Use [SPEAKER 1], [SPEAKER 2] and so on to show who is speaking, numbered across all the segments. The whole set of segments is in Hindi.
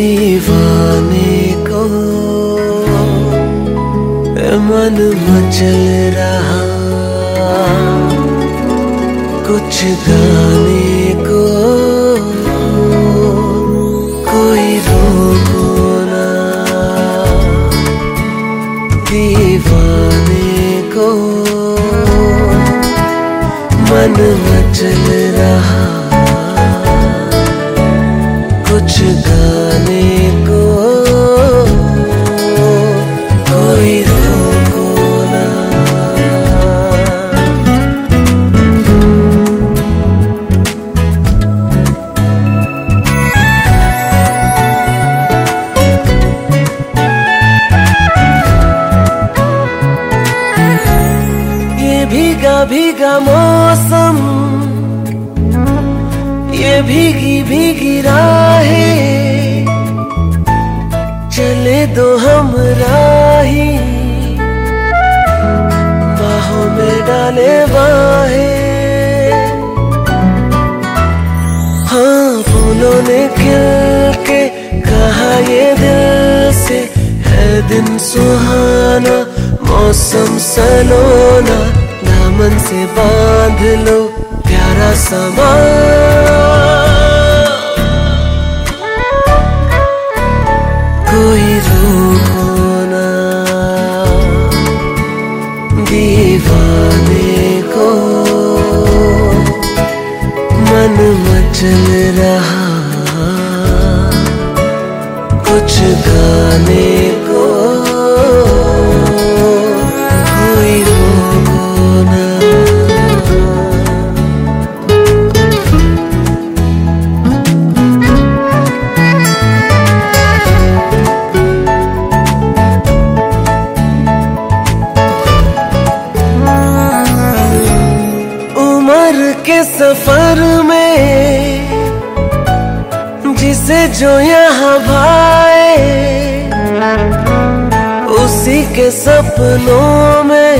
[SPEAKER 1] दीवाने को मन मचल रहा। कुछ गाने को कोई रोको ना। दीवाने को मन मचल रहा। भीगा मौसम, ये भीगी भीगी राहें, चले दो हम राही। बाहों में डाले बाहे। हाँ फूलों ने खिल के कहा ये दिल से, है दिन सुहाना, मौसम सलोना। दामन से बाँध लो, प्यारा समा। कोई रोको ना दीवाने को। मन मचल रहा, कुछ गाने सफ़र में, जिसे जो यहाँ भाए, उसी के सपनों में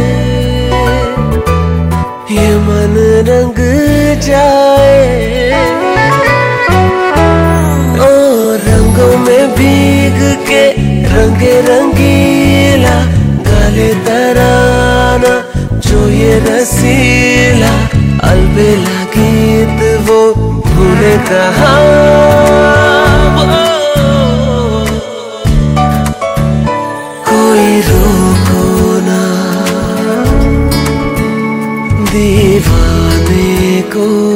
[SPEAKER 1] ये मन रंग जाए। ओ रंगों में भीग के रंगे रंगीला गाले तराना जो ये रसीला अलबेला गीत वो भूले कहा। कोई रोको ना। दीवाने को।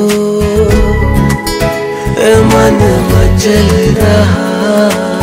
[SPEAKER 1] मन मचल रहा।